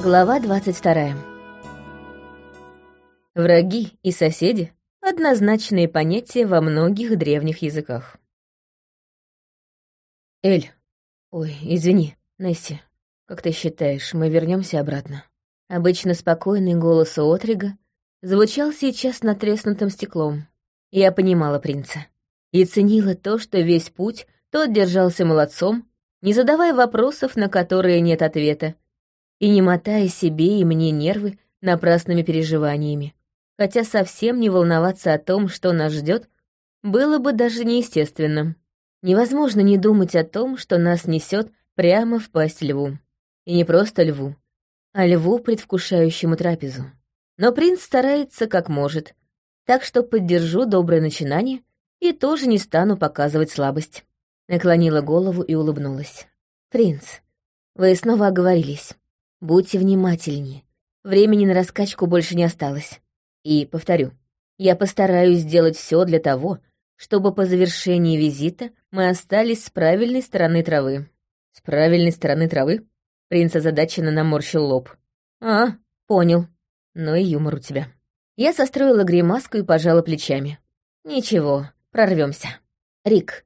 Глава 22. Враги и соседи — однозначные понятия во многих древних языках. Эль. Ой, извини, Несси. Как ты считаешь, мы вернемся обратно? Обычно спокойный голос Отрига звучал сейчас натреснутым стеклом. Я понимала принца и ценила то, что весь путь тот держался молодцом, не задавая вопросов, на которые нет ответа, и не мотая себе и мне нервы напрасными переживаниями. Хотя совсем не волноваться о том, что нас ждет, было бы даже неестественным. Невозможно не думать о том, что нас несет прямо в пасть льву. И не просто льву, а льву, предвкушающему трапезу. Но принц старается как может, так что поддержу доброе начинание и тоже не стану показывать слабость. Наклонила голову и улыбнулась. «Принц, вы снова оговорились. Будьте внимательнее. Времени на раскачку больше не осталось. И, повторю, я постараюсь сделать все для того, чтобы по завершении визита мы остались с правильной стороны травы. С правильной стороны травы? Принц озадаченно наморщил лоб. А, понял. Ну и юмор у тебя. Я состроила гримаску и пожала плечами. Ничего, прорвемся. Рик,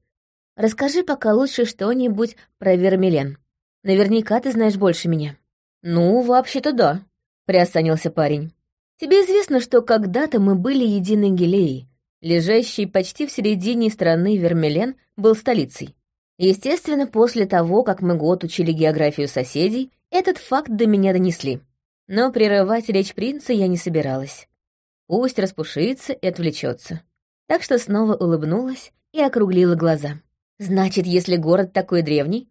расскажи пока лучше что-нибудь про Вермилен. Наверняка ты знаешь больше меня. «Ну, вообще-то да», — приосанился парень. «Тебе известно, что когда-то мы были единой Гелеей. Лежащий почти в середине страны Вермелен был столицей. Естественно, после того, как мы год учили географию соседей, этот факт до меня донесли. Но прерывать речь принца я не собиралась. Пусть распушится и отвлечется. Так что снова улыбнулась и округлила глаза. «Значит, если город такой древний,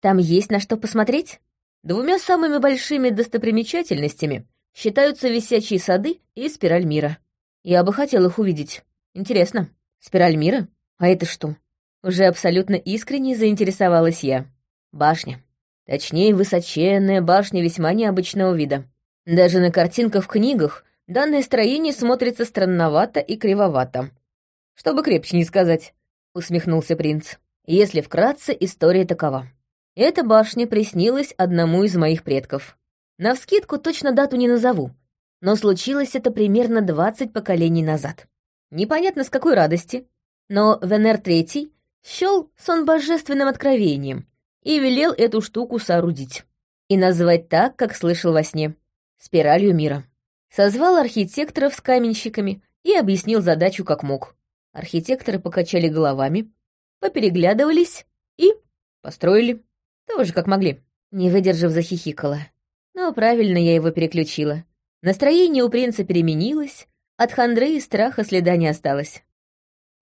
там есть на что посмотреть?» Двумя самыми большими достопримечательностями считаются висячие сады и спираль мира. Я бы хотел их увидеть. Интересно, спираль мира? А это что? Уже абсолютно искренне заинтересовалась я. Башня. Точнее, высоченная башня весьма необычного вида. Даже на картинках в книгах данное строение смотрится странновато и кривовато. Чтобы крепче не сказать, усмехнулся принц. Если вкратце, история такова. Эта башня приснилась одному из моих предков. Навскидку точно дату не назову, но случилось это примерно 20 поколений назад. Непонятно с какой радости, но Венер Третий счел сон божественным откровением и велел эту штуку соорудить. И назвать так, как слышал во сне — спиралью мира. Созвал архитекторов с каменщиками и объяснил задачу как мог. Архитекторы покачали головами, попереглядывались и построили. Тоже как могли. Не выдержав, захихикала. Но правильно я его переключила. Настроение у принца переменилось, от хандры и страха следа не осталось.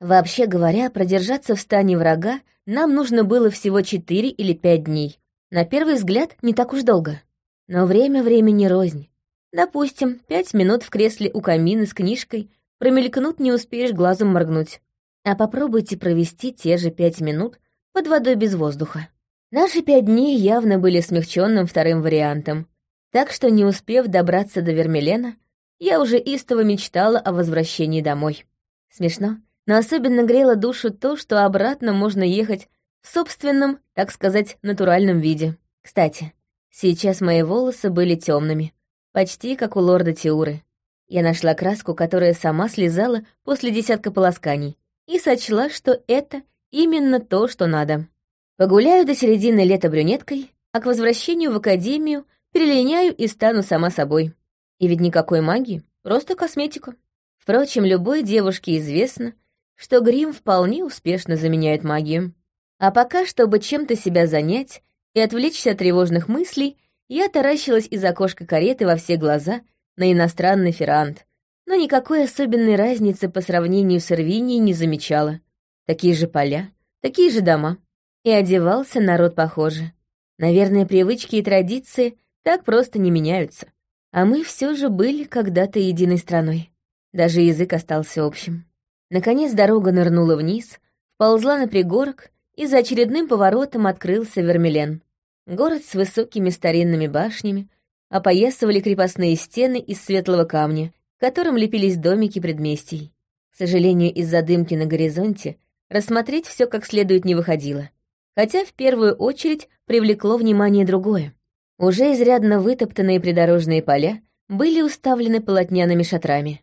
Вообще говоря, продержаться в стане врага нам нужно было всего четыре или пять дней. На первый взгляд, не так уж долго. Но время времени рознь. Допустим, пять минут в кресле у камина с книжкой промелькнут не успеешь глазом моргнуть. А попробуйте провести те же пять минут под водой без воздуха. Наши пять дней явно были смягченным вторым вариантом, так что, не успев добраться до Вермилена, я уже истово мечтала о возвращении домой. Смешно, но особенно грело душу то, что обратно можно ехать в собственном, так сказать, натуральном виде. Кстати, сейчас мои волосы были темными, почти как у лорда Тиуры. Я нашла краску, которая сама слезала после десятка полосканий, и сочла, что это именно то, что надо. Погуляю до середины лета брюнеткой, а к возвращению в академию перелиняю и стану сама собой. И ведь никакой магии, просто косметика. Впрочем, любой девушке известно, что грим вполне успешно заменяет магию. А пока, чтобы чем-то себя занять и отвлечься от тревожных мыслей, я таращилась из окошка кареты во все глаза на иностранный ферант, но никакой особенной разницы по сравнению с Ирвинией не замечала. Такие же поля, такие же дома. И одевался народ похоже. Наверное, привычки и традиции так просто не меняются. А мы все же были когда-то единой страной. Даже язык остался общим. Наконец дорога нырнула вниз, ползла на пригорок, и за очередным поворотом открылся Вермилен. Город с высокими старинными башнями, опоясывали крепостные стены из светлого камня, которым лепились домики предместий. К сожалению, из-за дымки на горизонте рассмотреть все как следует не выходило хотя в первую очередь привлекло внимание другое. Уже изрядно вытоптанные придорожные поля были уставлены полотняными шатрами.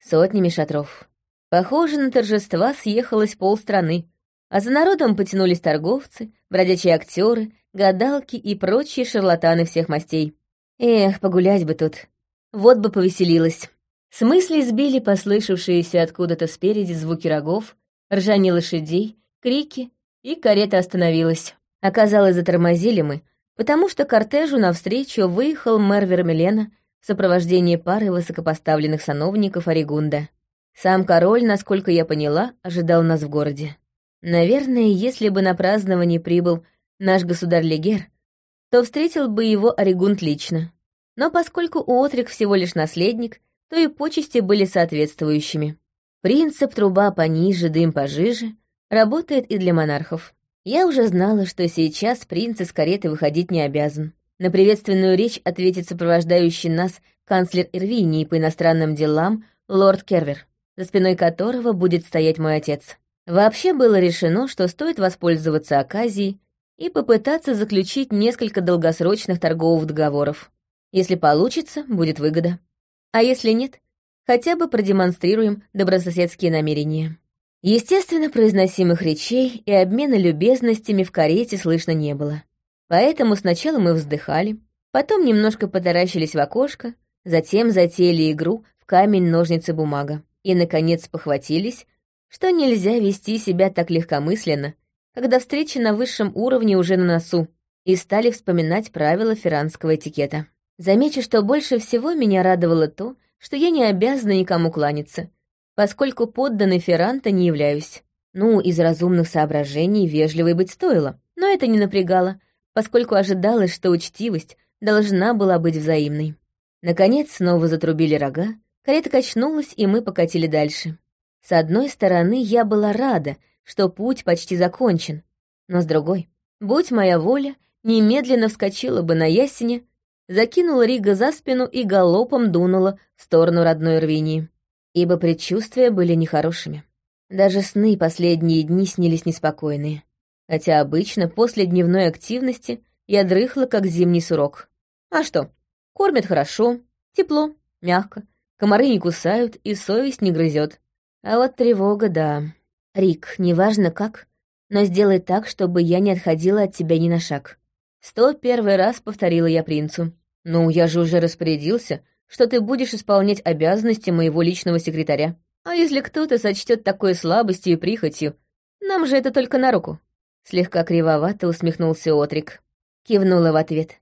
Сотнями шатров. Похоже, на торжества съехалось полстраны, а за народом потянулись торговцы, бродячие актеры, гадалки и прочие шарлатаны всех мастей. Эх, погулять бы тут. Вот бы повеселилась. С мыслей сбили послышавшиеся откуда-то спереди звуки рогов, ржание лошадей, крики, и карета остановилась. Оказалось, затормозили мы, потому что кортежу навстречу выехал мэр Вермелена в сопровождении пары высокопоставленных сановников Оригунда. Сам король, насколько я поняла, ожидал нас в городе. Наверное, если бы на празднование прибыл наш государь Легер, то встретил бы его Оригунд лично. Но поскольку Уотрик всего лишь наследник, то и почести были соответствующими. Принцип «труба пониже, дым пожиже» работает и для монархов. Я уже знала, что сейчас принц из кареты выходить не обязан. На приветственную речь ответит сопровождающий нас канцлер Ирвинии по иностранным делам лорд Кервер, за спиной которого будет стоять мой отец. Вообще было решено, что стоит воспользоваться оказией и попытаться заключить несколько долгосрочных торговых договоров. Если получится, будет выгода. А если нет, хотя бы продемонстрируем добрососедские намерения. Естественно, произносимых речей и обмена любезностями в карете слышно не было. Поэтому сначала мы вздыхали, потом немножко потаращились в окошко, затем затеяли игру в камень-ножницы-бумага и, наконец, похватились, что нельзя вести себя так легкомысленно, когда встреча на высшем уровне уже на носу, и стали вспоминать правила ферранского этикета. Замечу, что больше всего меня радовало то, что я не обязана никому кланяться, поскольку подданной Ферранта не являюсь. Ну, из разумных соображений вежливой быть стоило, но это не напрягало, поскольку ожидалось, что учтивость должна была быть взаимной. Наконец снова затрубили рога, карета качнулась, и мы покатили дальше. С одной стороны, я была рада, что путь почти закончен, но с другой, будь моя воля, немедленно вскочила бы на ясене, закинула Рига за спину и галопом дунула в сторону родной Рвинии, ибо предчувствия были нехорошими. Даже сны последние дни снились неспокойные, хотя обычно после дневной активности я дрыхла, как зимний сурок. А что, кормят хорошо, тепло, мягко, комары не кусают и совесть не грызет. А вот тревога, да. Рик, неважно как, но сделай так, чтобы я не отходила от тебя ни на шаг. Сто первый раз повторила я принцу. Ну, я же уже распорядился, что ты будешь исполнять обязанности моего личного секретаря. А если кто-то сочтет такой слабостью и прихотью, нам же это только на руку. Слегка кривовато усмехнулся Отрик. Кивнула в ответ.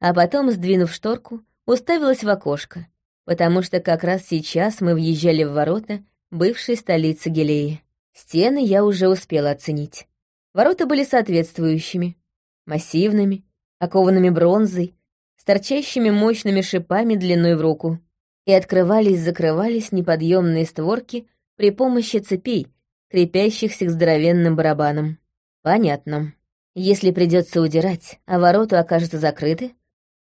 А потом, сдвинув шторку, уставилась в окошко, потому что как раз сейчас мы въезжали в ворота бывшей столицы Гелеи. Стены я уже успела оценить. Ворота были соответствующими. Массивными, окованными бронзой, торчащими мощными шипами длиной в руку. И открывались-закрывались неподъемные створки при помощи цепей, крепящихся к здоровенным барабанам. Понятно. Если придется удирать, а ворота окажутся закрыты,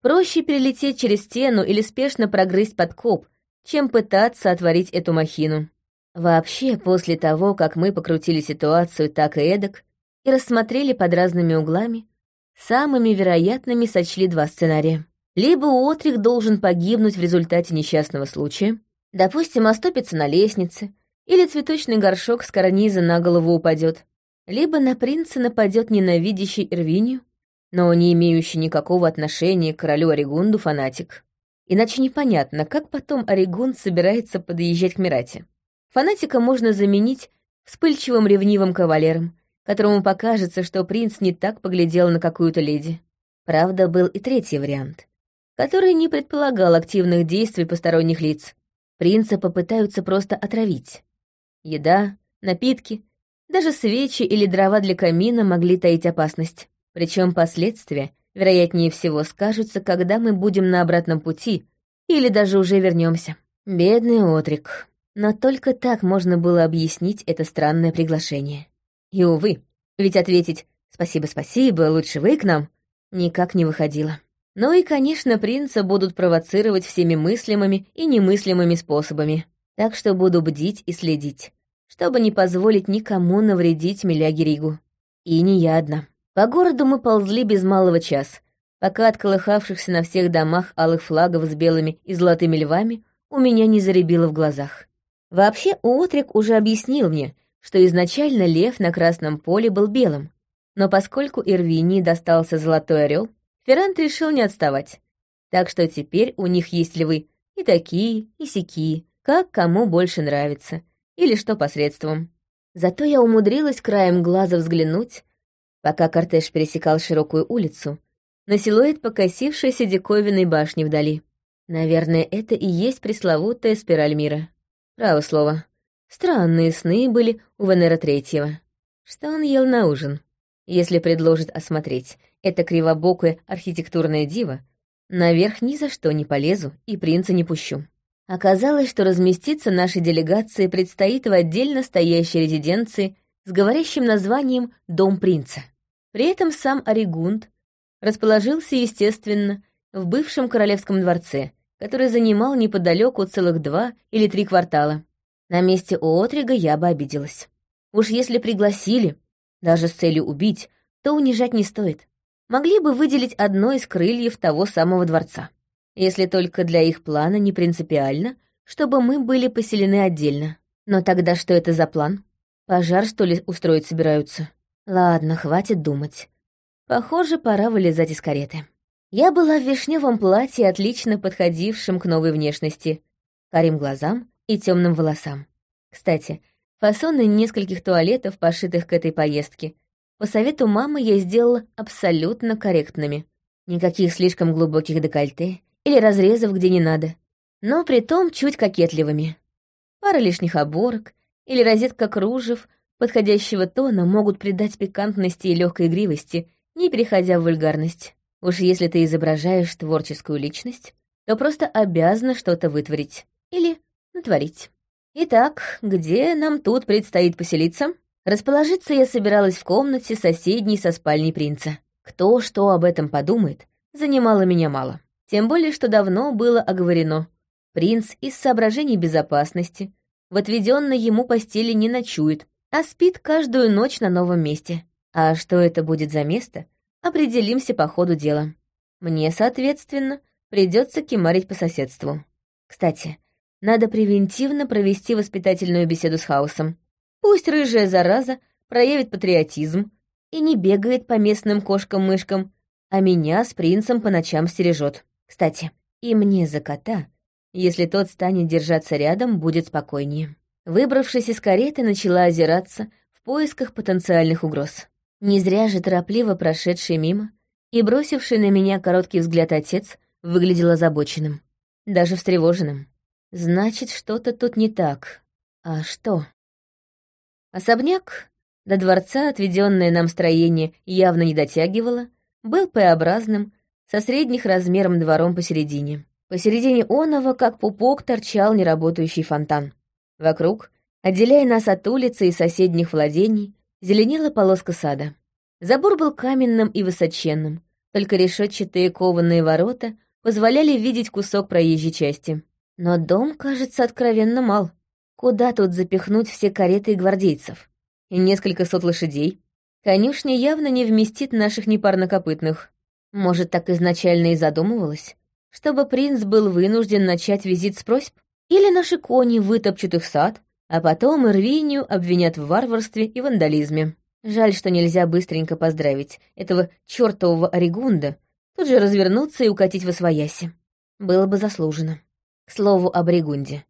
проще перелететь через стену или спешно прогрызть подкоп, чем пытаться отворить эту махину. Вообще, после того, как мы покрутили ситуацию так и эдак и рассмотрели под разными углами, самыми вероятными сочли два сценария. Либо Отрих должен погибнуть в результате несчастного случая, допустим, оступится на лестнице, или цветочный горшок с карниза на голову упадет, либо на принца нападет ненавидящий Ирвинию, но не имеющий никакого отношения к королю Оригунду фанатик. Иначе непонятно, как потом Оригунд собирается подъезжать к Мирате. Фанатика можно заменить вспыльчивым ревнивым кавалером, которому покажется, что принц не так поглядел на какую-то леди. Правда, был и третий вариант, который не предполагал активных действий посторонних лиц. Принца попытаются просто отравить. Еда, напитки, даже свечи или дрова для камина могли таить опасность. Причем последствия, вероятнее всего, скажутся, когда мы будем на обратном пути или даже уже вернемся. Бедный Отрик. Но только так можно было объяснить это странное приглашение. И, увы, ведь ответить «спасибо-спасибо, лучше вы к нам» никак не выходило. Ну и, конечно, принца будут провоцировать всеми мыслимыми и немыслимыми способами. Так что буду бдить и следить, чтобы не позволить никому навредить Миляге Ригу. И не я одна. По городу мы ползли без малого час, пока от колыхавшихся на всех домах алых флагов с белыми и золотыми львами у меня не заребило в глазах. Вообще, Уотрик уже объяснил мне, что изначально лев на красном поле был белым, но поскольку Ирвинии достался золотой орел, Феррант решил не отставать. Так что теперь у них есть львы и такие, и сякие, как кому больше нравится, или что посредством. Зато я умудрилась краем глаза взглянуть, пока кортеж пересекал широкую улицу, на силуэт покосившейся диковинной башни вдали. Наверное, это и есть пресловутая спираль мира. Право слово. Странные сны были у Венера Третьего. Что он ел на ужин? Если предложит осмотреть это кривобокое архитектурное диво, наверх ни за что не полезу и принца не пущу. Оказалось, что разместиться нашей делегации предстоит в отдельно стоящей резиденции с говорящим названием «Дом принца». При этом сам Оригунд расположился, естественно, в бывшем королевском дворце, который занимал неподалеку целых два или три квартала. На месте Оотрига я бы обиделась. Уж если пригласили, даже с целью убить, то унижать не стоит. Могли бы выделить одно из крыльев того самого дворца. Если только для их плана не принципиально, чтобы мы были поселены отдельно. Но тогда что это за план? Пожар, что ли, устроить собираются? Ладно, хватит думать. Похоже, пора вылезать из кареты. Я была в вишневом платье, отлично подходившем к новой внешности, карим глазам и темным волосам. Кстати, фасоны нескольких туалетов, пошитых к этой поездке, по совету мамы я сделала абсолютно корректными. Никаких слишком глубоких декольте или разрезов, где не надо, но при том чуть кокетливыми. Пара лишних оборок или розетка кружев подходящего тона могут придать пикантности и легкой игривости, не переходя в вульгарность. Уж если ты изображаешь творческую личность, то просто обязана что-то вытворить или натворить. Итак, где нам тут предстоит поселиться? Расположиться я собиралась в комнате, соседней со спальней принца. Кто что об этом подумает, занимало меня мало. Тем более, что давно было оговорено. Принц из соображений безопасности в отведенной ему постели не ночует, а спит каждую ночь на новом месте. А что это будет за место, определимся по ходу дела. Мне, соответственно, придется кемарить по соседству. Кстати, надо превентивно провести воспитательную беседу с Хаосом. Пусть рыжая зараза проявит патриотизм и не бегает по местным кошкам-мышкам, а меня с принцем по ночам стережет. Кстати, и мне за кота, если тот станет держаться рядом, будет спокойнее. Выбравшись из кареты, начала озираться в поисках потенциальных угроз. Не зря же торопливо прошедший мимо и бросивший на меня короткий взгляд отец выглядел озабоченным, даже встревоженным. Значит, что-то тут не так. А что? Особняк, до дворца отведенное нам строение явно не дотягивало, был П-образным, со средних размером двором посередине. Посередине оного, как пупок, торчал неработающий фонтан. Вокруг, отделяя нас от улицы и соседних владений, зеленела полоска сада. Забор был каменным и высоченным, только решетчатые кованые ворота позволяли видеть кусок проезжей части. Но дом, кажется, откровенно мал. Куда тут запихнуть все кареты и гвардейцев? И несколько сот лошадей? Конюшня явно не вместит наших непарнокопытных. Может, так изначально и задумывалось? Чтобы принц был вынужден начать визит с просьб? Или наши кони вытопчут их сад, а потом Ирвинию обвинят в варварстве и вандализме. Жаль, что нельзя быстренько поздравить этого чертового Оригунда, тут же развернуться и укатить во свояси. Было бы заслужено. К слову об Оригунде.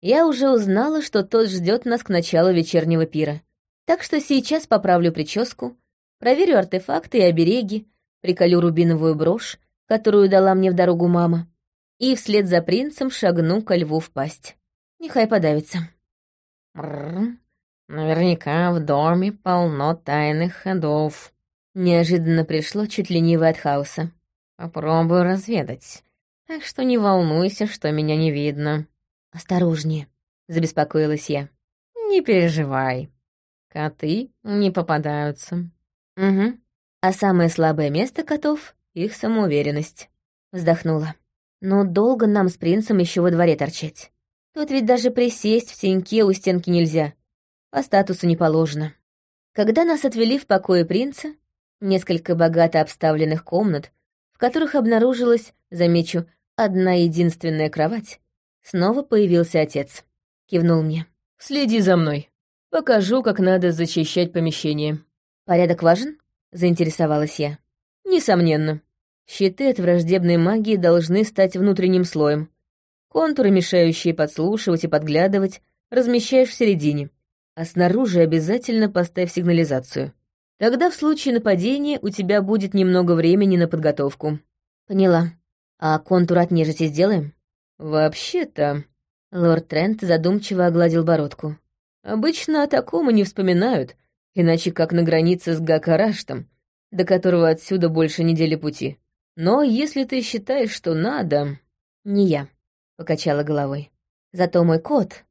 Я уже узнала, что тот ждет нас к началу вечернего пира. Так что сейчас поправлю прическу, проверю артефакты и обереги, приколю рубиновую брошь, которую дала мне в дорогу мама, и вслед за принцем шагну ко льву в пасть. Нехай подавится. Наверняка в доме полно тайных ходов. Неожиданно пришло чуть ленивое от хаоса. Попробую разведать. Так что не волнуйся, что меня не видно. Осторожнее, забеспокоилась я. Не переживай. Коты не попадаются. Угу. А самое слабое место котов — их самоуверенность. Вздохнула. Но долго нам с принцем еще во дворе торчать. Тут ведь даже присесть в теньке у стенки нельзя. По статусу не положено. Когда нас отвели в покое принца, несколько богато обставленных комнат, в которых обнаружилась, замечу, одна единственная кровать, снова появился отец. Кивнул мне. «Следи за мной. Покажу, как надо зачищать помещение». «Порядок важен?» — заинтересовалась я. «Несомненно. Щиты от враждебной магии должны стать внутренним слоем. Контуры, мешающие подслушивать и подглядывать, размещаешь в середине, а снаружи обязательно поставь сигнализацию. Тогда в случае нападения у тебя будет немного времени на подготовку. Поняла. А контур от нежити сделаем? Вообще-то... Лорд Трент задумчиво огладил бородку. Обычно о таком и не вспоминают, иначе как на границе с Гакараштом, до которого отсюда больше недели пути. Но если ты считаешь, что надо... Не я, покачала головой. Зато мой кот,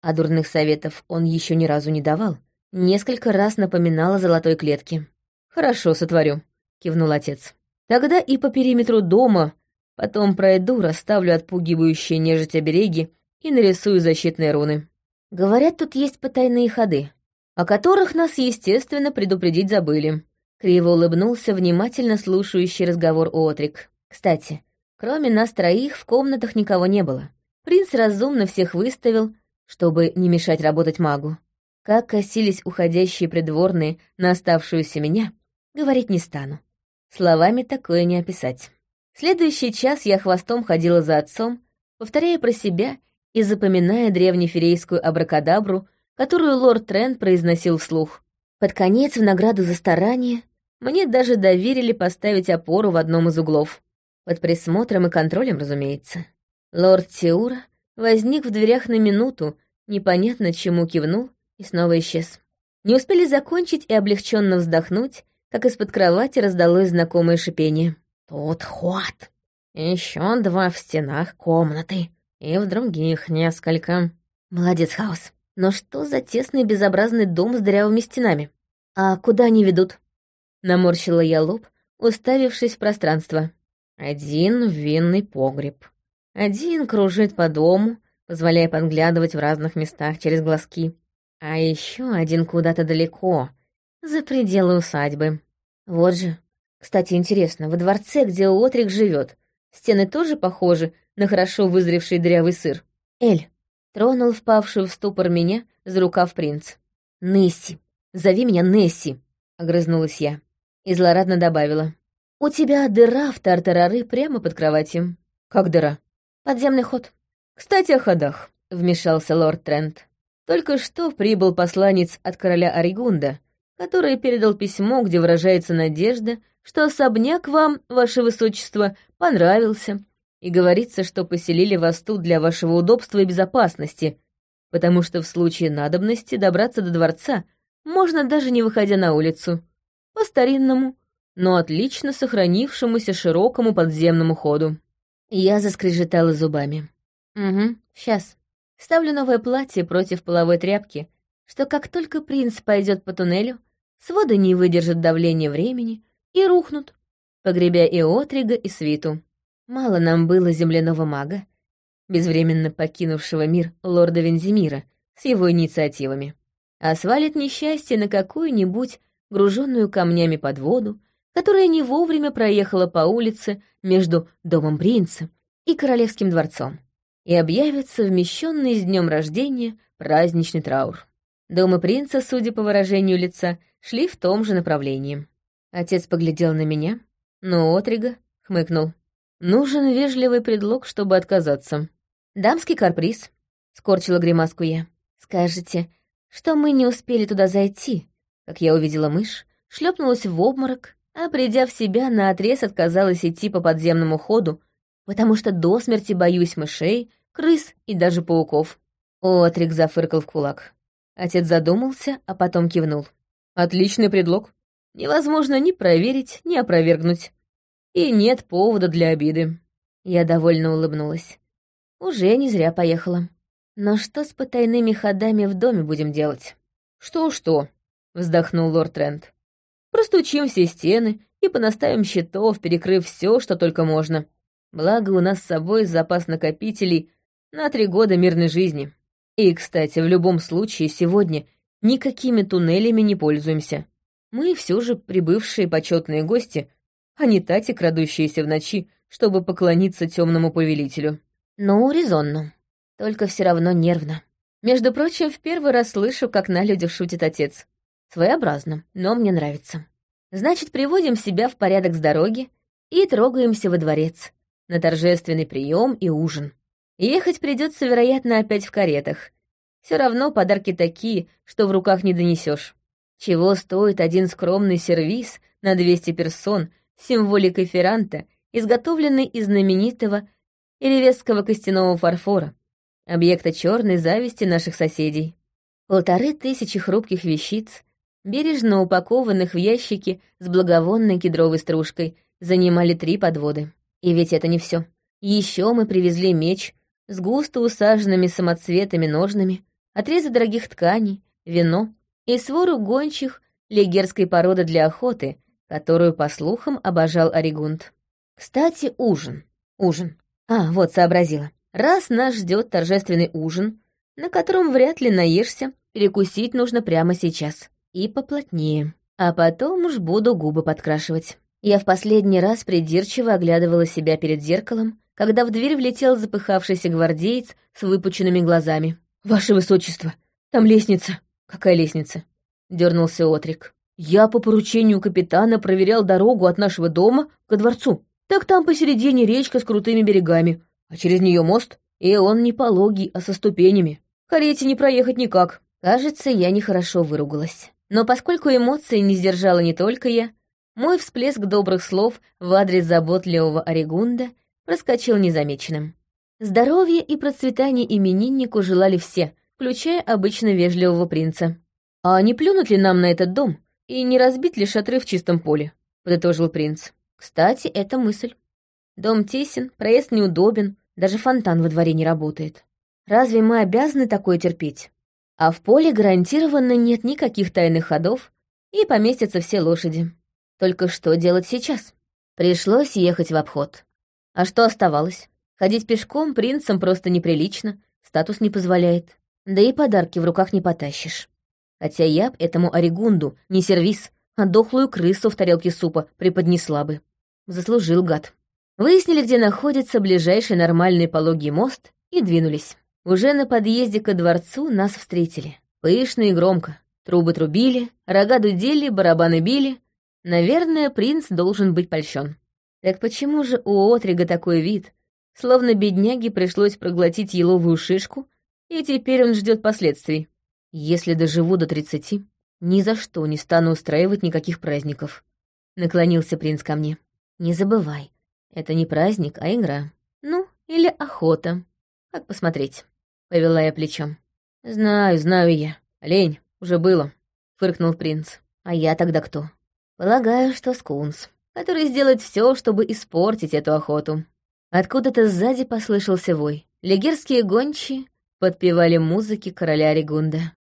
а дурных советов он еще ни разу не давал, несколько раз напоминал о золотой клетке. «Хорошо, сотворю», — кивнул отец. «Тогда и по периметру дома, потом пройду, расставлю отпугивающие нежить обереги и нарисую защитные руны». Говорят, тут есть потайные ходы, о которых нас, естественно, предупредить забыли. Криво улыбнулся внимательно слушающий разговор Отрик. Кстати, кроме нас троих в комнатах никого не было. Принц разумно всех выставил, чтобы не мешать работать магу. Как косились уходящие придворные на оставшуюся меня, говорить не стану. Словами такое не описать. Следующий час я хвостом ходила за отцом, повторяя про себя и запоминая древнеферейскую абракадабру, которую лорд Трент произносил вслух. Под конец, в награду за старание, мне даже доверили поставить опору в одном из углов. Под присмотром и контролем, разумеется. Лорд Тиура возник в дверях на минуту, непонятно чему кивнул и снова исчез. Не успели закончить и облегченно вздохнуть, как из-под кровати раздалось знакомое шипение. «Тут ход. Еще два в стенах комнаты. И в других несколько». «Молодец, Хаос. Но что за тесный безобразный дом с дырявыми стенами? А куда они ведут?» Наморщила я лоб, уставившись в пространство. Один винный погреб. Один кружит по дому, позволяя подглядывать в разных местах через глазки. А еще один куда-то далеко, за пределы усадьбы. Вот же. Кстати, интересно, во дворце, где Отрик живет, стены тоже похожи на хорошо вызревший дрявый сыр? Эль, тронул впавшую в ступор меня за рукав принц. «Несси, зови меня Несси», — огрызнулась я. И злорадно добавила. «У тебя дыра в тартарары прямо под кроватью». «Как дыра?» «Подземный ход». «Кстати, о ходах», — вмешался лорд Трент. «Только что прибыл посланец от короля Оригунда, который передал письмо, где выражается надежда, что особняк вам, ваше высочество, понравился, и говорится, что поселили вас тут для вашего удобства и безопасности, потому что в случае надобности добраться до дворца можно даже не выходя на улицу. По-старинному, но отлично сохранившемуся широкому подземному ходу. Я заскрежетала зубами. Угу, сейчас. Ставлю новое платье против половой тряпки, что как только принц пойдет по туннелю, своды не выдержат давления времени и рухнут, погребя и Отрига, и Свиту. Мало нам было земляного мага, безвременно покинувшего мир лорда Вензимира с его инициативами, а свалит несчастье на какую-нибудь груженную камнями под воду, которая не вовремя проехала по улице между домом принца и королевским дворцом и объявит совмещенный с днем рождения праздничный траур. Дома принца, судя по выражению лица, шли в том же направлении. Отец поглядел на меня, но Отрига хмыкнул. «Нужен вежливый предлог, чтобы отказаться». «Дамский карприз», — скорчила гримаску я. «Скажете, что мы не успели туда зайти?» Как я увидела мышь, шлепнулась в обморок, а придя в себя, наотрез отказалась идти по подземному ходу, потому что до смерти боюсь мышей, крыс и даже пауков. Отрик зафыркал в кулак. Отец задумался, а потом кивнул. Отличный предлог. Невозможно ни проверить, ни опровергнуть. И нет повода для обиды. Я довольно улыбнулась. Уже не зря поехала. Но что с потайными ходами в доме будем делать? Что-что, вздохнул лорд Трент. Простучим все стены и понаставим щитов, перекрыв все, что только можно. Благо, у нас с собой запас накопителей на три года мирной жизни. И, кстати, в любом случае, сегодня никакими туннелями не пользуемся. Мы все же прибывшие почетные гости, а не тати, крадущиеся в ночи, чтобы поклониться темному повелителю. Ну, резонно. Только все равно нервно. Между прочим, в первый раз слышу, как на людях шутит отец. Своеобразно, но мне нравится. Значит, приводим себя в порядок с дороги и трогаемся во дворец на торжественный прием и ужин. Ехать придется, вероятно, опять в каретах. Все равно подарки такие, что в руках не донесешь. Чего стоит один скромный сервиз на 200 персон с символикой ферранта, изготовленный из знаменитого иревесского костяного фарфора, объекта черной зависти наших соседей. Полторы тысячи хрупких вещиц, бережно упакованных в ящики с благовонной кедровой стружкой, занимали три подводы. И ведь это не все. Еще мы привезли меч с густо усаженными самоцветами ножнами, отрезы дорогих тканей, вино и свору гончих легерской породы для охоты, которую, по слухам, обожал Оригунд. Кстати, ужин. Ужин. А, вот, сообразила. Раз нас ждет торжественный ужин, на котором вряд ли наешься, перекусить нужно прямо сейчас. И поплотнее. А потом уж буду губы подкрашивать. Я в последний раз придирчиво оглядывала себя перед зеркалом, когда в дверь влетел запыхавшийся гвардеец с выпученными глазами. «Ваше высочество, там лестница!» «Какая лестница?» — дернулся Отрик. «Я по поручению капитана проверял дорогу от нашего дома ко дворцу. Так там посередине речка с крутыми берегами, а через нее мост, и он не пологий, а со ступенями. Карете не проехать никак». Кажется, я нехорошо выругалась. Но поскольку эмоции не сдержала не только я, мой всплеск добрых слов в адрес заботливого Орегунда проскочил незамеченным. Здоровья и процветания имениннику желали все, включая обычно вежливого принца. «А не плюнут ли нам на этот дом? И не разбить ли шатры в чистом поле?» — подытожил принц. «Кстати, это мысль. Дом тесен, проезд неудобен, даже фонтан во дворе не работает. Разве мы обязаны такое терпеть? А в поле гарантированно нет никаких тайных ходов, и поместятся все лошади. Только что делать сейчас? Пришлось ехать в обход. А что оставалось? Ходить пешком принцам просто неприлично, статус не позволяет. Да и подарки в руках не потащишь. Хотя я б этому Оригунду не сервис, а дохлую крысу в тарелке супа преподнесла бы. Заслужил гад. Выяснили, где находится ближайший нормальный пологий мост, и двинулись. Уже на подъезде ко дворцу нас встретили. Пышно и громко. Трубы трубили, рога дудели, барабаны били. Наверное, принц должен быть польщен. Так почему же у Отрига такой вид, словно бедняге пришлось проглотить еловую шишку и теперь он ждет последствий. Если доживу до тридцати, ни за что не стану устраивать никаких праздников. Наклонился принц ко мне. Не забывай, это не праздник, а игра. Ну, или охота. Как посмотреть? Повела я плечом. Знаю, знаю я. Лень, уже было. Фыркнул принц. А я тогда кто? Полагаю, что скунс, который сделает все, чтобы испортить эту охоту. Откуда-то сзади послышался вой. Легерские гончие подпевали музыки короля Регунда.